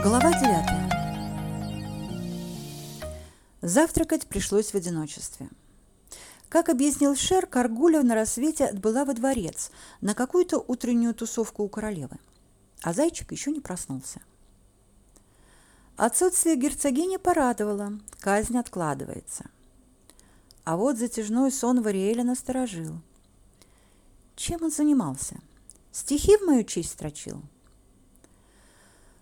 Глава 9. Завтракать пришлось в одиночестве. Как объяснил Шер, Каргуля на рассвете отбыла во дворец на какую-то утреннюю тусовку у королевы, а зайчик еще не проснулся. Отсутствие герцогини порадовало, казнь откладывается. А вот затяжной сон Вариэля насторожил. Чем он занимался? Стихи в мою честь строчил?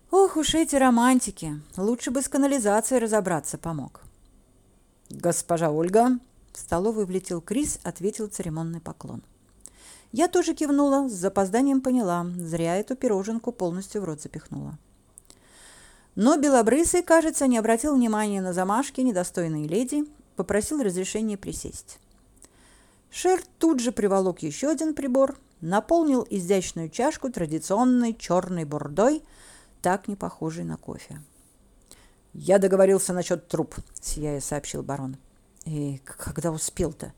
Ох уж эти романтики! Лучше бы с канализацией разобраться помог. Госпожа Ольга, в столовую влетел Крис, ответил церемонный поклон. Я тоже кивнула, с запозданием поняла, зря эту пироженку полностью в рот запихнула. Но Белобрысый, кажется, не обратил внимания на замашки недостойной леди, попросил разрешения присесть. Шер тут же приволок еще один прибор, наполнил изящную чашку традиционной черной бурдой, так не похожей на кофе. «Я договорился насчет труп», — сияя сообщил барон. «И когда успел-то?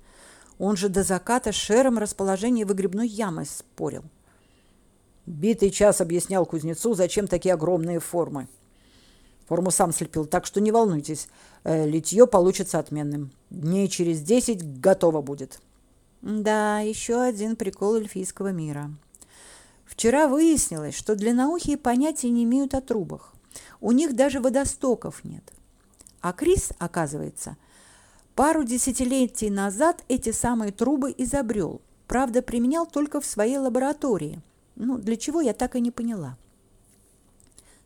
Он же до заката шером расположение выгребной ямы спорил». Битый час объяснял кузнецу, зачем такие огромные формы. Форму сам слепил, так что не волнуйтесь. Э, литье получится отменным. Дней через десять готово будет. Да, еще один прикол эльфийского мира. Вчера выяснилось, что длинноухие понятия не имеют о трубах. У них даже водостоков нет. А Крис, оказывается, пару десятилетий назад эти самые трубы изобрел. Правда, применял только в своей лаборатории. Ну, для чего, я так и не поняла.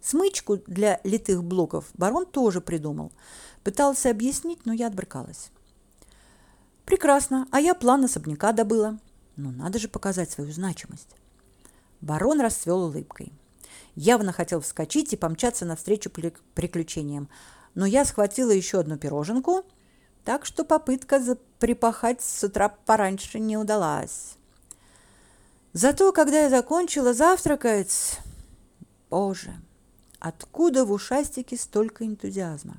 Смычку для литых блоков барон тоже придумал. Пытался объяснить, но я отбрыкалась. Прекрасно, а я план особняка добыла. Ну, надо же показать свою значимость. Барон расцвел улыбкой. Явно хотел вскочить и помчаться навстречу приключениям. Но я схватила еще одну пироженку, так что попытка припахать с утра пораньше не удалась. Зато, когда я закончила завтракать... Боже, Откуда в ушастике столько энтузиазма?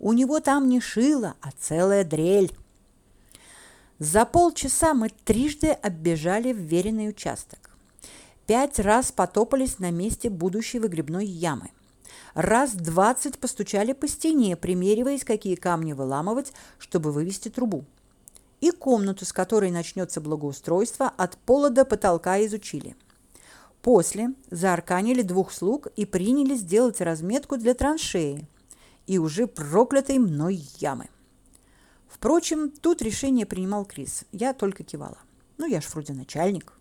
У него там не шило, а целая дрель. За полчаса мы трижды оббежали вверенный участок. Пять раз потопались на месте будущей выгребной ямы. Раз двадцать постучали по стене, примериваясь, какие камни выламывать, чтобы вывести трубу. И комнату, с которой начнется благоустройство, от пола до потолка изучили. После заарканили двух слуг и принялись делать разметку для траншеи и уже проклятой мной ямы. Впрочем, тут решение принимал Крис. Я только кивала. Ну, я ж вроде начальник.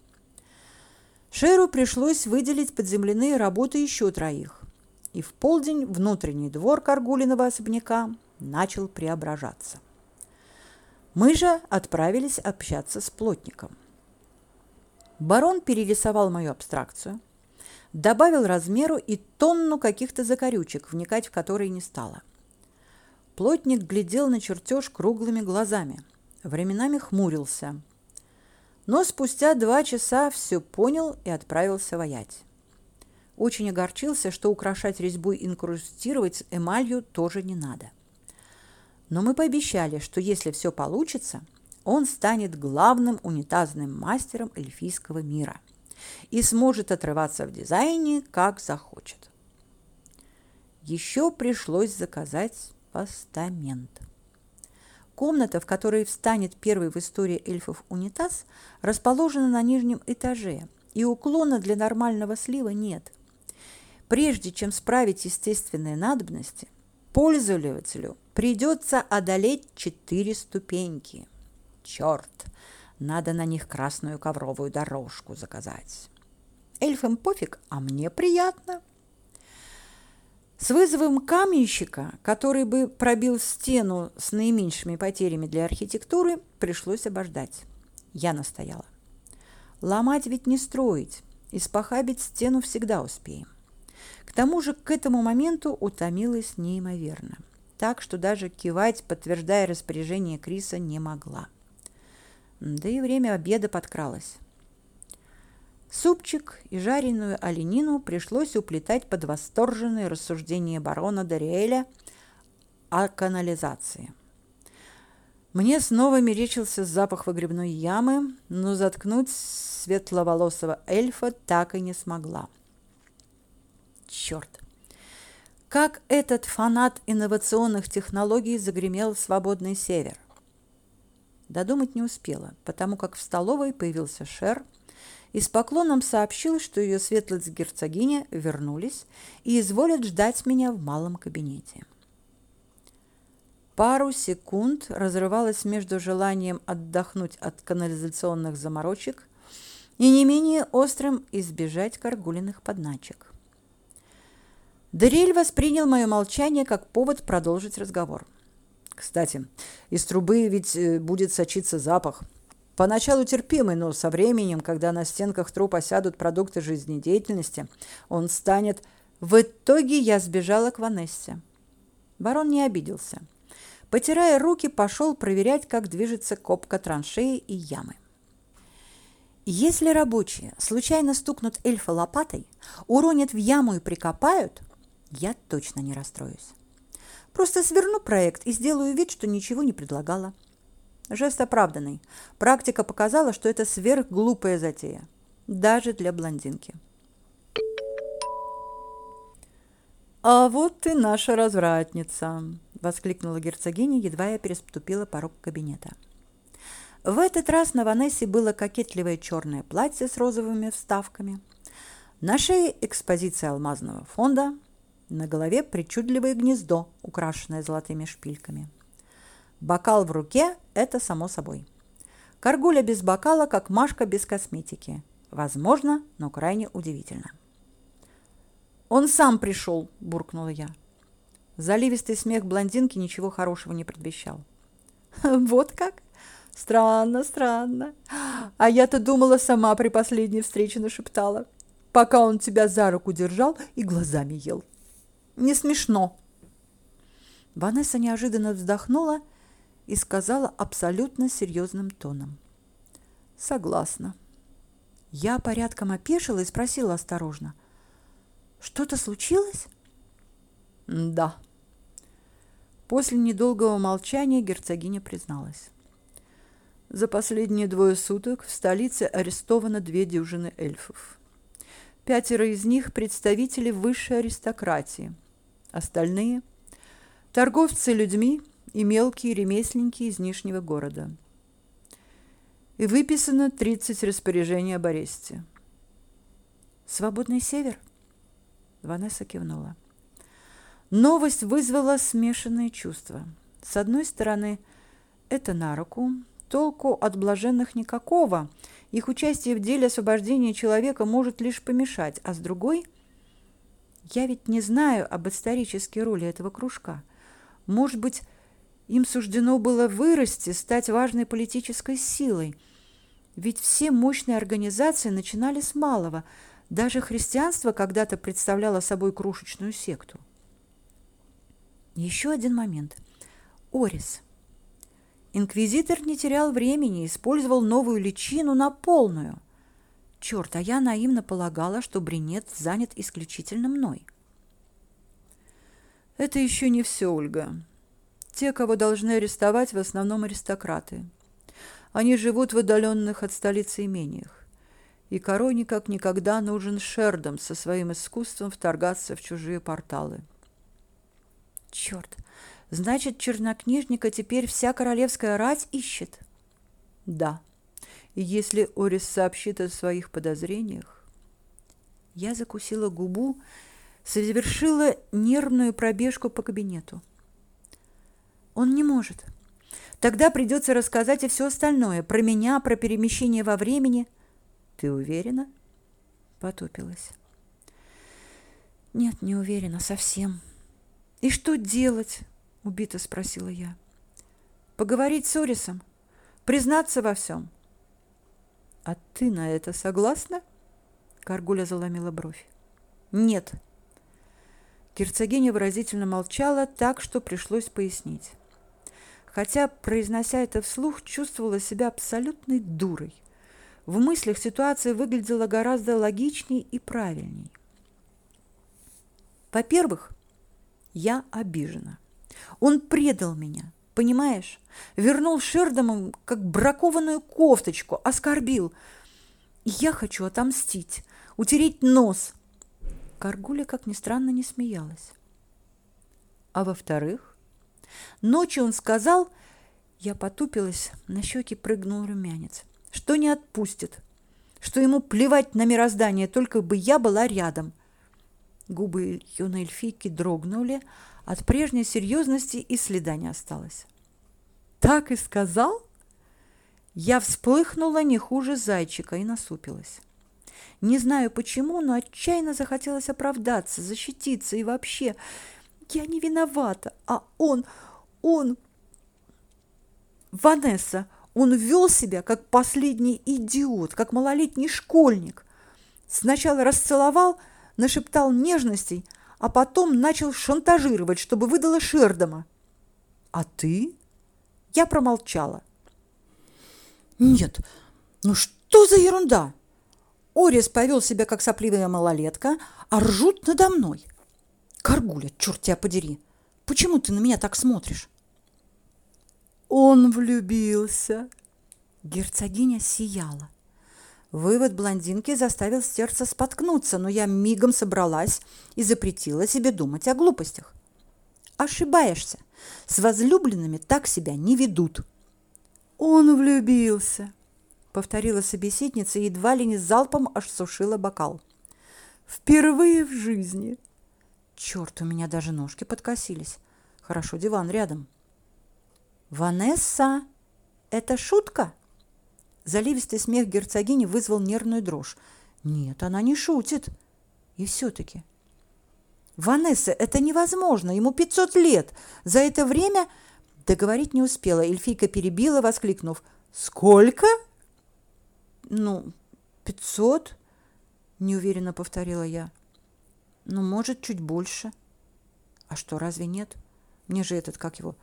Шеру пришлось выделить под земляные работы еще троих. И в полдень внутренний двор Каргулиного особняка начал преображаться. Мы же отправились общаться с плотником. Барон перерисовал мою абстракцию, добавил размеру и тонну каких-то закорючек, вникать в которые не стало. Плотник глядел на чертеж круглыми глазами, временами хмурился. Но спустя два часа все понял и отправился воять. Очень огорчился, что украшать резьбу и инкрустировать эмалью тоже не надо. Но мы пообещали, что если все получится – он станет главным унитазным мастером эльфийского мира и сможет отрываться в дизайне, как захочет. Еще пришлось заказать постамент. Комната, в которой встанет первый в истории эльфов унитаз, расположена на нижнем этаже, и уклона для нормального слива нет. Прежде чем справить естественные надобности, пользователю придется одолеть четыре ступеньки – Черт, надо на них красную ковровую дорожку заказать. Эльфам пофиг, а мне приятно. С вызовом каменщика, который бы пробил стену с наименьшими потерями для архитектуры, пришлось обождать. Я настояла. Ломать ведь не строить, испохабить стену всегда успеем. К тому же к этому моменту утомилась неимоверно, так что даже кивать, подтверждая распоряжение Криса, не могла. Да и время обеда подкралось. Супчик и жареную оленину пришлось уплетать под восторженные рассуждения барона Дариэля о канализации. Мне снова мерещился запах выгребной ямы, но заткнуть светловолосого эльфа так и не смогла. Черт! как этот фанат инновационных технологий загремел в свободный север. Додумать не успела, потому как в столовой появился Шер и с поклоном сообщил, что ее светлость герцогиня вернулись и изволят ждать меня в малом кабинете. Пару секунд разрывалась между желанием отдохнуть от канализационных заморочек и не менее острым избежать каргулиных подначек. Дарель воспринял мое молчание как повод продолжить разговор. Кстати, из трубы ведь э, будет сочиться запах. Поначалу терпимый, но со временем, когда на стенках труб осядут продукты жизнедеятельности, он станет... В итоге я сбежала к Ванессе. Барон не обиделся. Потирая руки, пошел проверять, как движется копка траншеи и ямы. Если рабочие случайно стукнут эльфа лопатой, уронят в яму и прикопают, я точно не расстроюсь. Просто сверну проект и сделаю вид, что ничего не предлагала. Жест оправданный. Практика показала, что это сверхглупая затея. Даже для блондинки. «А вот и наша развратница!» – воскликнула герцогиня, едва я переступила порог кабинета. В этот раз на Ванессе было кокетливое черное платье с розовыми вставками. На шее экспозиция алмазного фонда, на голове причудливое гнездо, украшенное золотыми шпильками. Бокал в руке – это само собой. Каргуля без бокала, как Машка без косметики. Возможно, но крайне удивительно. «Он сам пришел!» – буркнула я. Заливистый смех блондинки ничего хорошего не предвещал. «Вот как? Странно, странно. А я-то думала, сама при последней встрече нашептала, пока он тебя за руку держал и глазами ел. Не смешно. Ванесса неожиданно вздохнула и сказала абсолютно серьезным тоном. Согласна. Я порядком опешила и спросила осторожно. Что-то случилось? Да. После недолгого молчания герцогиня призналась. За последние двое суток в столице арестовано две дюжины эльфов. Пятеро из них – представители высшей аристократии. Остальные – торговцы людьми и мелкие ремесленники из Нижнего города. И выписано 30 распоряжений об аресте. «Свободный север?» Ванесса кивнула. Новость вызвала смешанные чувства. С одной стороны, это на руку – Толку от блаженных никакого. Их участие в деле освобождения человека может лишь помешать. А с другой, я ведь не знаю об исторической роли этого кружка. Может быть, им суждено было вырасти, стать важной политической силой. Ведь все мощные организации начинали с малого. Даже христианство когда-то представляло собой крошечную секту. Еще один момент. Орис – Инквизитор не терял времени, использовал новую личину на полную. Черт, а я наивно полагала, что Бринет занят исключительно мной. Это еще не все, Ольга. Те, кого должны арестовать, в основном аристократы. Они живут в отдаленных от столицы имениях. И короне как никогда нужен Шердом со своим искусством вторгаться в чужие порталы. Черт, Значит, чернокнижника теперь вся королевская рать ищет? Да. И если Орис сообщит о своих подозрениях... Я закусила губу, совершила нервную пробежку по кабинету. Он не может. Тогда придется рассказать и все остальное. Про меня, про перемещение во времени. Ты уверена? Потупилась. Нет, не уверена совсем. И что делать? — убито спросила я. «Поговорить с Орисом? Признаться во всем?» «А ты на это согласна?» Каргуля заломила бровь. «Нет». Герцогиня выразительно молчала так, что пришлось пояснить. Хотя, произнося это вслух, чувствовала себя абсолютной дурой. В мыслях ситуация выглядела гораздо логичней и правильней. Во-первых, я обижена. Он предал меня, понимаешь? Вернул Шердому как бракованную кофточку, оскорбил. И я хочу отомстить, утереть нос. Каргуля, как ни странно, не смеялась. А во-вторых, ночью он сказал, я потупилась, на щеки прыгнул румянец, что не отпустит, что ему плевать на мироздание, только бы я была рядом. Губы юной эльфийки дрогнули, от прежней серьезности и следа не осталось. Так и сказал? Я всплыхнула не хуже зайчика и насупилась. Не знаю почему, но отчаянно захотелось оправдаться, защититься и вообще я не виновата, а он, он Ванесса, он вел себя как последний идиот, как малолетний школьник. Сначала расцеловал, нашептал нежностей, а потом начал шантажировать, чтобы выдала Шердома. А ты? Я промолчала. Нет, ну что за ерунда? Орис повел себя как сопливая малолетка, а ржут надо мной. Каргуля, черт тебя подери, почему ты на меня так смотришь? Он влюбился. Герцогиня сияла. Вывод блондинки заставил сердце споткнуться, но я мигом собралась и запретила себе думать о глупостях. Ошибаешься. С возлюбленными так себя не ведут. Он влюбился, повторила собеседница и едва ли не залпом аж сушила бокал. Впервые в жизни. Черт, у меня даже ножки подкосились. Хорошо, диван рядом. Ванесса, это шутка? Заливистый смех герцогини вызвал нервную дрожь. Нет, она не шутит. И все таки Ванесса, это невозможно. Ему 500 лет. За это время договорить не успела. Эльфийка перебила, воскликнув: "Сколько?" "Ну, 500", неуверенно повторила я. "Ну, может, чуть больше". "А что, разве нет? Мне же этот, как его,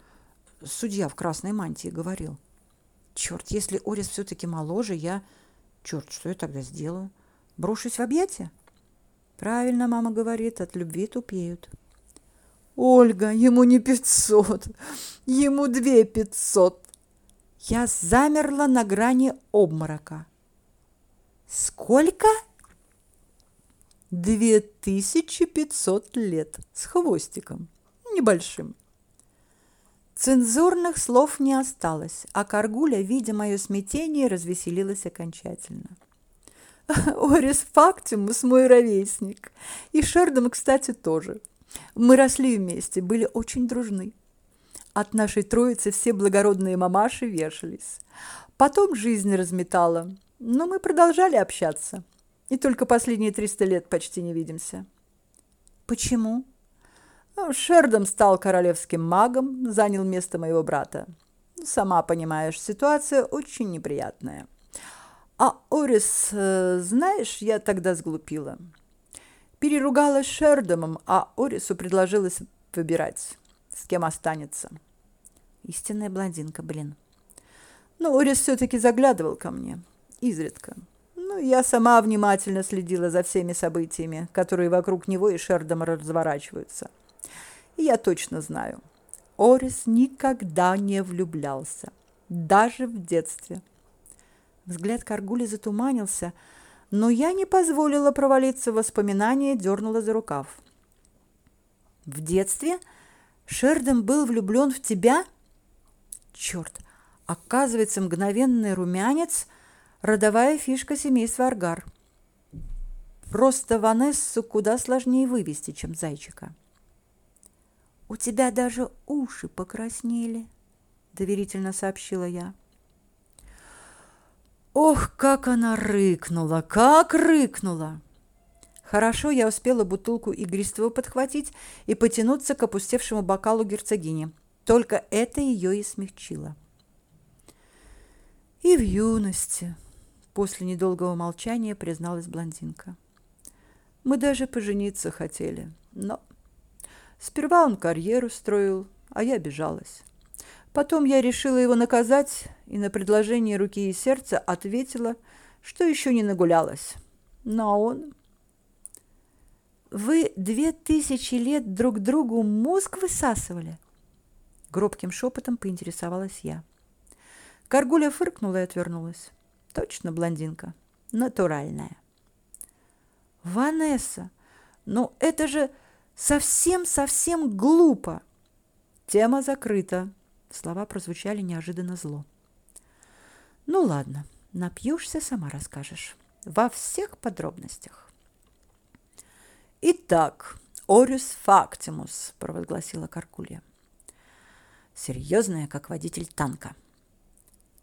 судья в красной мантии говорил. Черт, если Орис все-таки моложе, я... Черт, что я тогда сделаю? Брошусь в объятия? Правильно мама говорит, от любви тупеют. Ольга, ему не пятьсот, ему две пятьсот. Я замерла на грани обморока. Сколько? Две тысячи пятьсот лет с хвостиком небольшим. Цензурных слов не осталось, а Каргуля, видя мое смятение, развеселилась окончательно. Орис Фактимус мой ровесник. И Шердом, кстати, тоже. Мы росли вместе, были очень дружны. От нашей троицы все благородные мамаши вешались. Потом жизнь разметала, но мы продолжали общаться. И только последние 300 лет почти не видимся. Почему? Ну, Шердом стал королевским магом, занял место моего брата. Сама понимаешь, ситуация очень неприятная. А Орис, э, знаешь, я тогда сглупила. Переругалась с Шердомом, а Орису предложилось выбирать, с кем останется. Истинная блондинка, блин. Но Орис все-таки заглядывал ко мне, изредка. Ну, я сама внимательно следила за всеми событиями, которые вокруг него и Шердома разворачиваются. И я точно знаю, Орис никогда не влюблялся, даже в детстве. Взгляд Каргули затуманился, но я не позволила провалиться в воспоминания и дернула за рукав. В детстве Шерден был влюблен в тебя? Черт, оказывается, мгновенный румянец – родовая фишка семейства Аргар. Просто Ванессу куда сложнее вывести, чем зайчика. У тебя даже уши покраснели, доверительно сообщила я. Ох, как она рыкнула, как рыкнула. Хорошо, я успела бутылку игристого подхватить и потянуться к опустевшему бокалу герцогини. Только это ее и смягчило. И в юности, после недолгого молчания, призналась блондинка. Мы даже пожениться хотели, но Сперва он карьеру строил, а я бежалась. Потом я решила его наказать и на предложение руки и сердца ответила, что еще не нагулялась. Но он... «Вы две тысячи лет друг другу мозг высасывали?» Гробким шепотом поинтересовалась я. Каргуля фыркнула и отвернулась. Точно блондинка. Натуральная. «Ванесса, ну это же...» Совсем-совсем глупо. Тема закрыта. Слова прозвучали неожиданно зло. Ну ладно, напьешься, сама расскажешь. Во всех подробностях. Итак, Орис Фактимус, провозгласила Каркулия. Серьезная, как водитель танка.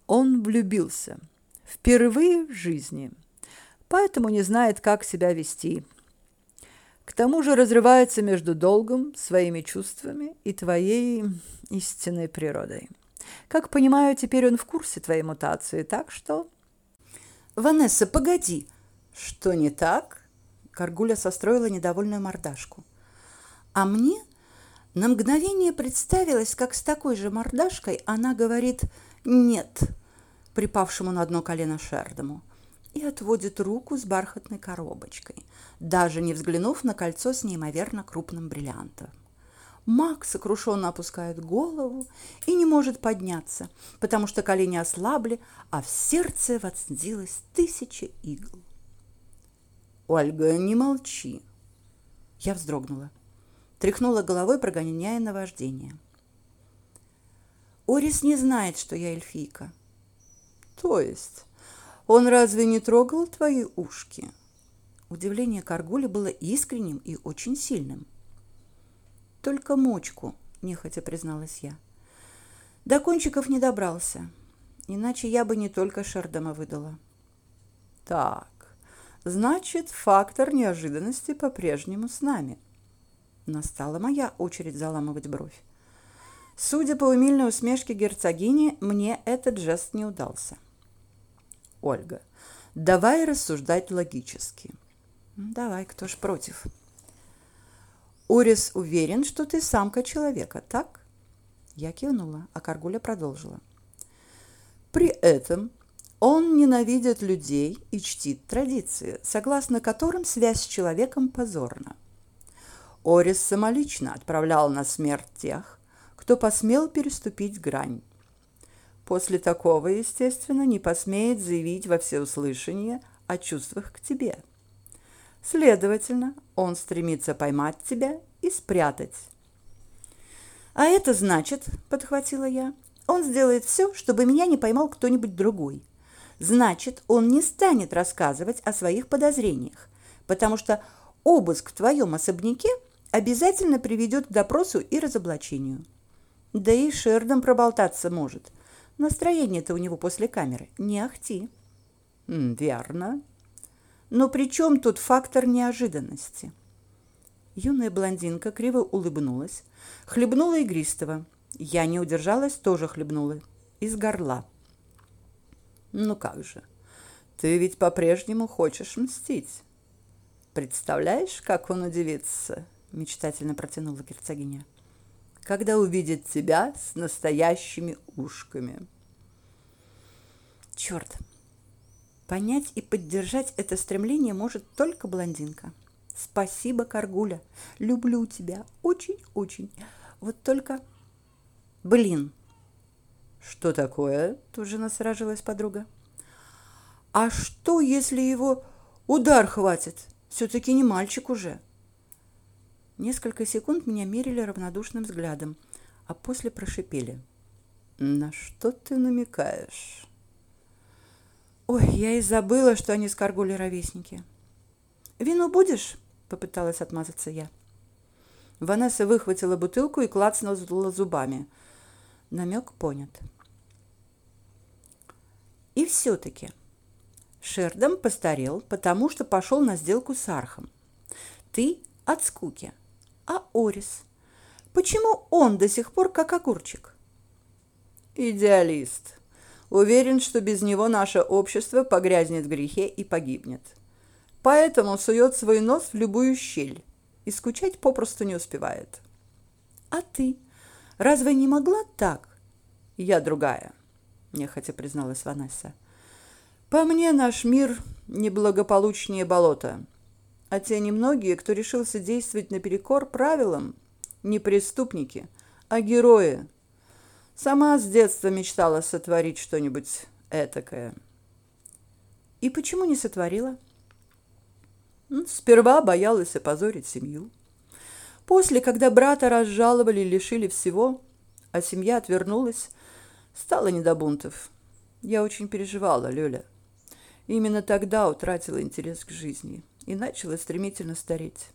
Он влюбился. Впервые в жизни. Поэтому не знает, как себя вести. К тому же разрывается между долгом, своими чувствами и твоей истинной природой. Как понимаю, теперь он в курсе твоей мутации, так что... Ванесса, погоди. Что не так? Каргуля состроила недовольную мордашку. А мне на мгновение представилось, как с такой же мордашкой она говорит «нет» припавшему на одно колено Шердому и отводит руку с бархатной коробочкой, даже не взглянув на кольцо с неимоверно крупным бриллиантом. Макс сокрушенно опускает голову и не может подняться, потому что колени ослабли, а в сердце вонзилось тысяча игл. «Ольга, не молчи!» Я вздрогнула, тряхнула головой, прогоняя наваждение. «Орис не знает, что я эльфийка». «То есть он разве не трогал твои ушки?» Удивление Каргули было искренним и очень сильным. «Только мочку», – нехотя призналась я. До кончиков не добрался, иначе я бы не только Шердома выдала. «Так, значит, фактор неожиданности по-прежнему с нами». Настала моя очередь заламывать бровь. Судя по умильной усмешке герцогини, мне этот жест не удался. Ольга, давай рассуждать логически. Давай, кто ж против? Орис уверен, что ты самка человека, так? Я кивнула, а Каргуля продолжила. При этом он ненавидит людей и чтит традиции, согласно которым связь с человеком позорна. Орис самолично отправлял на смерть тех, кто посмел переступить грань. После такого, естественно, не посмеет заявить во всеуслышание о чувствах к тебе. Следовательно, он стремится поймать тебя и спрятать. А это значит, подхватила я, он сделает все, чтобы меня не поймал кто-нибудь другой. Значит, он не станет рассказывать о своих подозрениях, потому что обыск в твоем особняке обязательно приведет к допросу и разоблачению. Да и Шердом проболтаться может. Настроение-то у него после камеры не ахти. Верно. Но при чем тут фактор неожиданности? Юная блондинка криво улыбнулась, хлебнула игристого. Я не удержалась, тоже хлебнула. Из горла. Ну как же, ты ведь по-прежнему хочешь мстить. Представляешь, как он удивится? Мечтательно протянула герцогиня когда увидит тебя с настоящими ушками. Черт! Понять и поддержать это стремление может только блондинка. Спасибо, Каргуля. Люблю тебя. Очень-очень. Вот только... Блин. Что такое? Тут же насражилась подруга. А что, если его удар хватит? Все-таки не мальчик уже. — Несколько секунд меня мерили равнодушным взглядом, а после прошипели. «На что ты намекаешь?» «Ой, я и забыла, что они с Каргулей ровесники». «Вино будешь?» – попыталась отмазаться я. Ванесса выхватила бутылку и клацнула зубами. Намек понят. И все-таки Шердом постарел, потому что пошел на сделку с Архом. Ты от скуки – а Орис? Почему он до сих пор как огурчик? Идеалист. Уверен, что без него наше общество погрязнет в грехе и погибнет. Поэтому сует свой нос в любую щель и скучать попросту не успевает. А ты? Разве не могла так? Я другая, нехотя призналась Ванесса. По мне, наш мир неблагополучнее болота а те немногие, кто решился действовать наперекор правилам, не преступники, а герои. Сама с детства мечтала сотворить что-нибудь этакое. И почему не сотворила? Сперва боялась опозорить семью. После, когда брата разжаловали и лишили всего, а семья отвернулась, стало не до бунтов. Я очень переживала, Лёля. Именно тогда утратила интерес к жизни и начала стремительно стареть.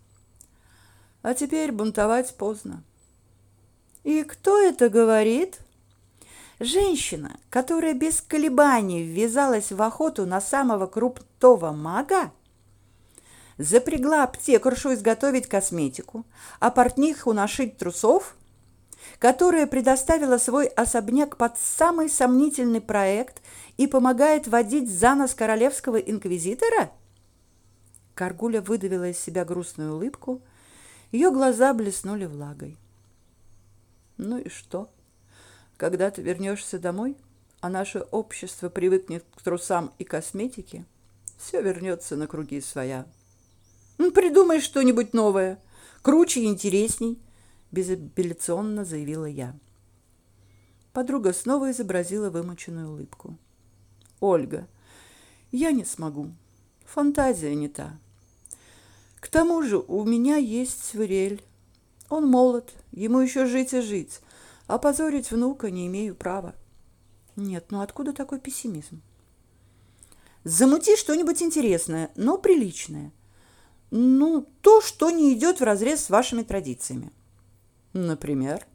А теперь бунтовать поздно. И кто это говорит? Женщина, которая без колебаний ввязалась в охоту на самого крупного мага, запрягла аптекаршу изготовить косметику, а портниху нашить трусов, которая предоставила свой особняк под самый сомнительный проект и помогает водить за нос королевского инквизитора? Каргуля выдавила из себя грустную улыбку, ее глаза блеснули влагой. Ну и что? Когда ты вернешься домой, а наше общество привыкнет к трусам и косметике, все вернется на круги своя. Ну, придумай что-нибудь новое, круче и интересней, безапелляционно заявила я. Подруга снова изобразила вымученную улыбку. Ольга, я не смогу. Фантазия не та. К тому же у меня есть свирель. Он молод, ему еще жить и жить. А позорить внука не имею права. Нет, ну откуда такой пессимизм? Замути что-нибудь интересное, но приличное. Ну, то, что не идет вразрез с вашими традициями. Например,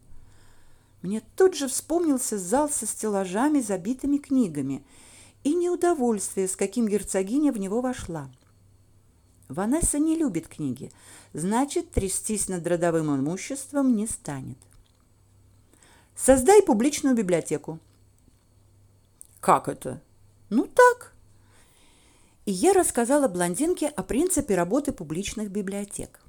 мне тут же вспомнился зал со стеллажами, забитыми книгами, и неудовольствие, с каким герцогиня в него вошла. Ванесса не любит книги, значит, трястись над родовым имуществом не станет. Создай публичную библиотеку. Как это? Ну так, и я рассказала блондинке о принципе работы публичных библиотек.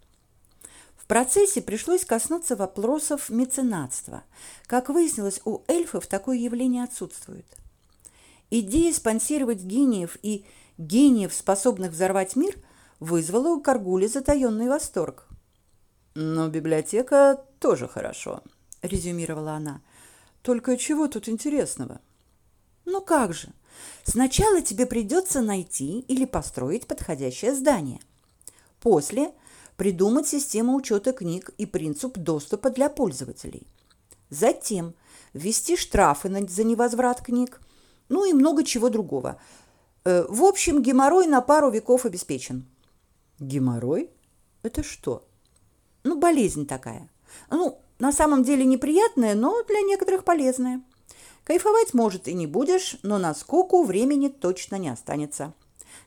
В процессе пришлось коснуться вопросов меценатства. Как выяснилось, у эльфов такое явление отсутствует. Идея спонсировать гениев и гениев, способных взорвать мир, вызвала у Каргули затаённый восторг. «Но библиотека тоже хорошо», – резюмировала она. «Только чего тут интересного?» «Ну как же?» Сначала тебе придется найти или построить подходящее здание. После придумать систему учета книг и принцип доступа для пользователей. Затем ввести штрафы за невозврат книг, ну и много чего другого. Э, в общем, геморрой на пару веков обеспечен. Геморрой? Это что? Ну, болезнь такая. Ну, на самом деле неприятная, но для некоторых полезная. Кайфовать, может, и не будешь, но на скуку времени точно не останется.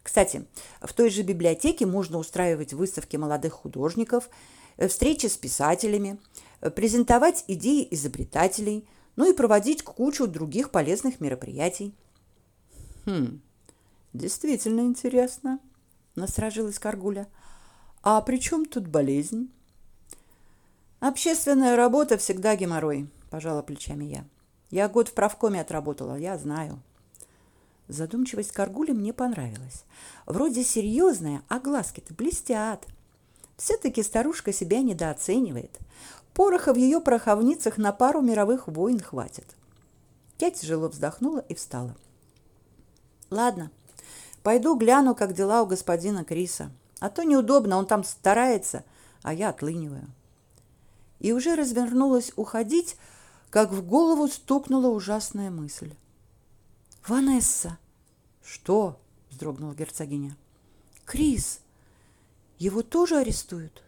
Кстати, в той же библиотеке можно устраивать выставки молодых художников, э, встречи с писателями, э, презентовать идеи изобретателей, ну и проводить кучу других полезных мероприятий. Хм. Действительно интересно, насторжилась Каргуля. А при чем тут болезнь? Общественная работа всегда геморрой, пожала плечами я. Я год в правкоме отработала, я знаю. Задумчивость Каргули мне понравилась. Вроде серьезная, а глазки-то блестят. Все-таки старушка себя недооценивает. Пороха в ее пороховницах на пару мировых войн хватит. Я тяжело вздохнула и встала. Ладно, пойду гляну, как дела у господина Криса. А то неудобно, он там старается, а я отлыниваю. И уже развернулась уходить, как в голову стукнула ужасная мысль. «Ванесса!» «Что?» – вздрогнула герцогиня. «Крис! Его тоже арестуют?»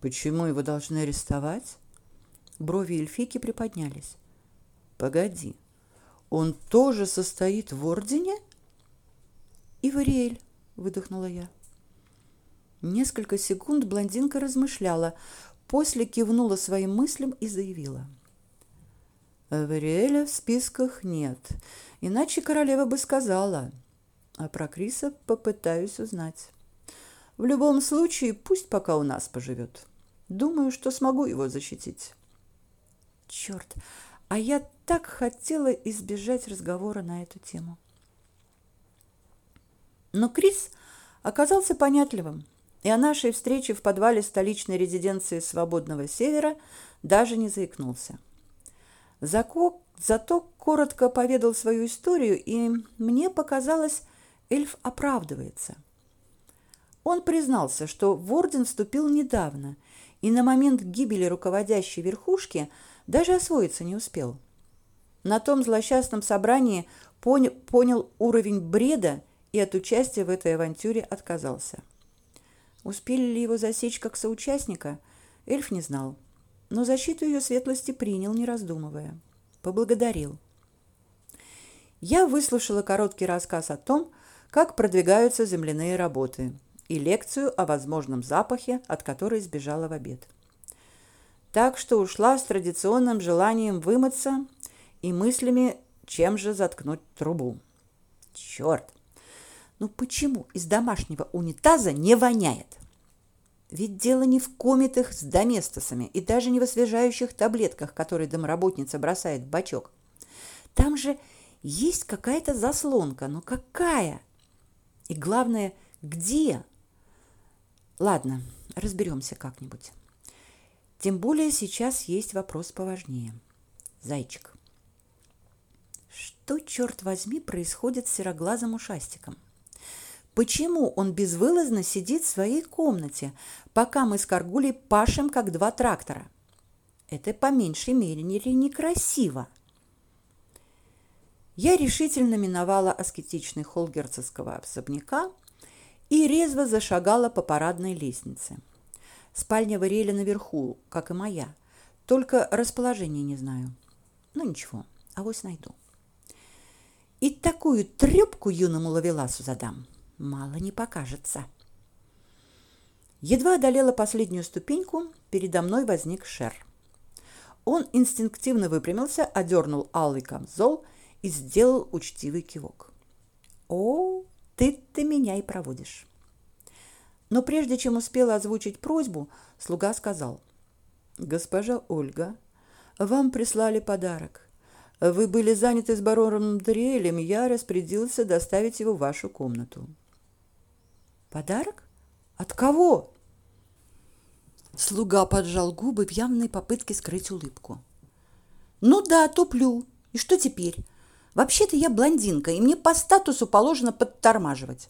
«Почему его должны арестовать?» Брови эльфики приподнялись. «Погоди, он тоже состоит в ордене?» «Ивариэль», – выдохнула я. Несколько секунд блондинка размышляла, после кивнула своим мыслям и заявила – Вериэля в списках нет, иначе королева бы сказала. А про Криса попытаюсь узнать. В любом случае, пусть пока у нас поживет. Думаю, что смогу его защитить. Черт, а я так хотела избежать разговора на эту тему. Но Крис оказался понятливым, и о нашей встрече в подвале столичной резиденции Свободного Севера даже не заикнулся. Зако, зато коротко поведал свою историю, и мне показалось, эльф оправдывается. Он признался, что в орден вступил недавно, и на момент гибели руководящей верхушки Даже освоиться не успел. На том злосчастном собрании понял, понял уровень бреда и от участия в этой авантюре отказался. Успели ли его засечь как соучастника, эльф не знал, но защиту ее светлости принял, не раздумывая. Поблагодарил. Я выслушала короткий рассказ о том, как продвигаются земляные работы, и лекцию о возможном запахе, от которой сбежала в обед. Так что ушла с традиционным желанием вымыться и мыслями, чем же заткнуть трубу. Черт! Ну почему из домашнего унитаза не воняет? Ведь дело не в комитах с доместосами и даже не в освежающих таблетках, которые домработница бросает в бачок. Там же есть какая-то заслонка, но какая? И главное, где? Ладно, разберемся как-нибудь. Тем более сейчас есть вопрос поважнее. Зайчик. Что, черт возьми, происходит с сероглазым ушастиком? Почему он безвылазно сидит в своей комнате, пока мы с Каргулей пашем, как два трактора? Это по меньшей мере некрасиво. Я решительно миновала аскетичный холл герцогского особняка и резво зашагала по парадной лестнице. Спальня Вариэля наверху, как и моя, только расположение не знаю. Ну ничего, авось найду. И такую трёпку юному ловеласу задам – мало не покажется. Едва одолела последнюю ступеньку, передо мной возник Шер. Он инстинктивно выпрямился, одернул алый камзол и сделал учтивый кивок. «О, ты-то меня и проводишь!» Но прежде чем успела озвучить просьбу, слуга сказал. «Госпожа Ольга, вам прислали подарок. Вы были заняты с бароном Дриэлем, я распорядился доставить его в вашу комнату». Подарок? От кого? Слуга поджал губы в явной попытке скрыть улыбку. Ну да, туплю. И что теперь? Вообще-то я блондинка, и мне по статусу положено подтормаживать.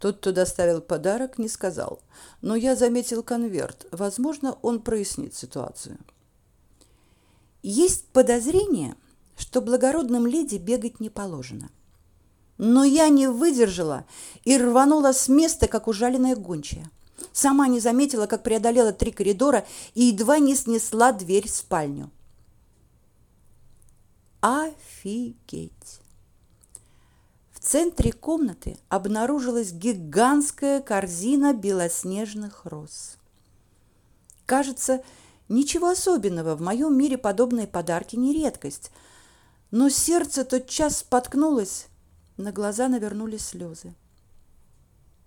Тот, кто доставил подарок, не сказал, но я заметил конверт. Возможно, он прояснит ситуацию. Есть подозрение, что благородным леди бегать не положено. Но я не выдержала и рванула с места, как ужаленная гончая. Сама не заметила, как преодолела три коридора и едва не снесла дверь в спальню. Офигеть! В центре комнаты обнаружилась гигантская корзина белоснежных роз. Кажется, ничего особенного, в моем мире подобные подарки не редкость. Но сердце тотчас споткнулось, на глаза навернулись слезы.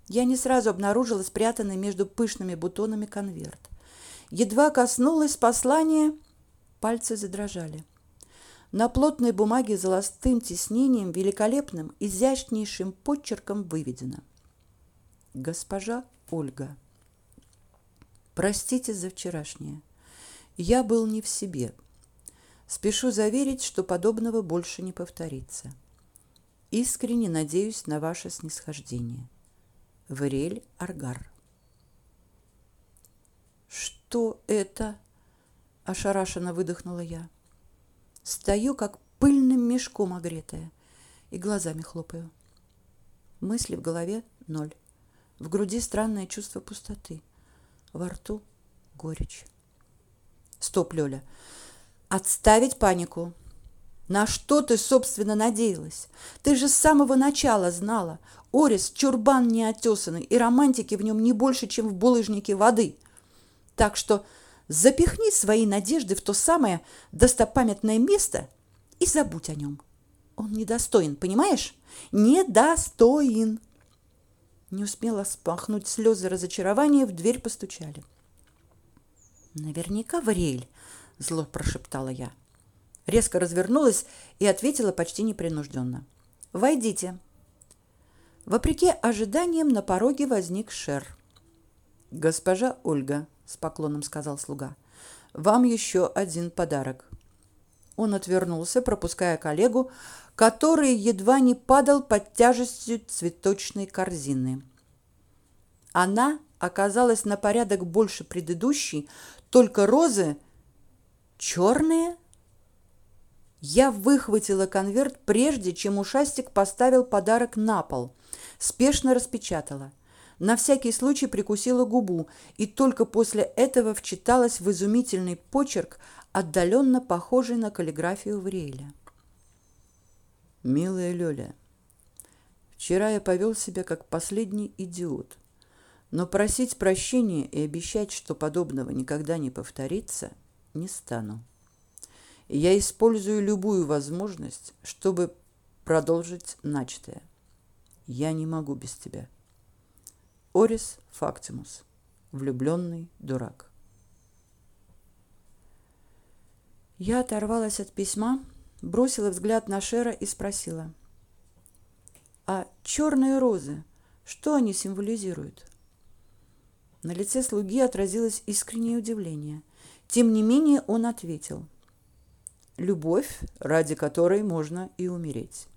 Я не сразу обнаружила спрятанный между пышными бутонами конверт. Едва коснулась послания, пальцы задрожали. На плотной бумаге золотым тиснением, великолепным, изящнейшим почерком выведено. Госпожа Ольга, простите за вчерашнее. Я был не в себе. Спешу заверить, что подобного больше не повторится. Искренне надеюсь на ваше снисхождение. Варель Аргар. Что это? ошарашенно выдохнула я. Стою как пыльным мешком огретая и глазами хлопаю. Мысли в голове ноль. В груди странное чувство пустоты. Во рту горечь. Стоп, Лёля. Отставить панику. На что ты, собственно, надеялась? Ты же с самого начала знала. Орис – чурбан неотесанный, и романтики в нем не больше, чем в булыжнике воды. Так что запихни свои надежды в то самое достопамятное место и забудь о нем. Он недостоин, понимаешь? Недостоин. Не успела спахнуть слезы разочарования, в дверь постучали. Наверняка Вариэль, зло прошептала я. Резко развернулась и ответила почти непринужденно. «Войдите». Вопреки ожиданиям на пороге возник Шер. «Госпожа Ольга», — с поклоном сказал слуга, — «вам еще один подарок». Он отвернулся, пропуская коллегу, который едва не падал под тяжестью цветочной корзины. Она оказалась на порядок больше предыдущей, только розы Черные? Я выхватила конверт, прежде чем ушастик поставил подарок на пол. Спешно распечатала. На всякий случай прикусила губу и только после этого вчиталась в изумительный почерк, отдаленно похожий на каллиграфию Врейля. «Милая Лёля, вчера я повел себя как последний идиот, но просить прощения и обещать, что подобного никогда не повторится, не стану. Я использую любую возможность, чтобы продолжить начатое. Я не могу без тебя. Орис Фактимус. Влюбленный дурак. Я оторвалась от письма, бросила взгляд на Шера и спросила. «А черные розы, что они символизируют?» На лице слуги отразилось искреннее удивление. Тем не менее он ответил. «Любовь, ради которой можно и умереть».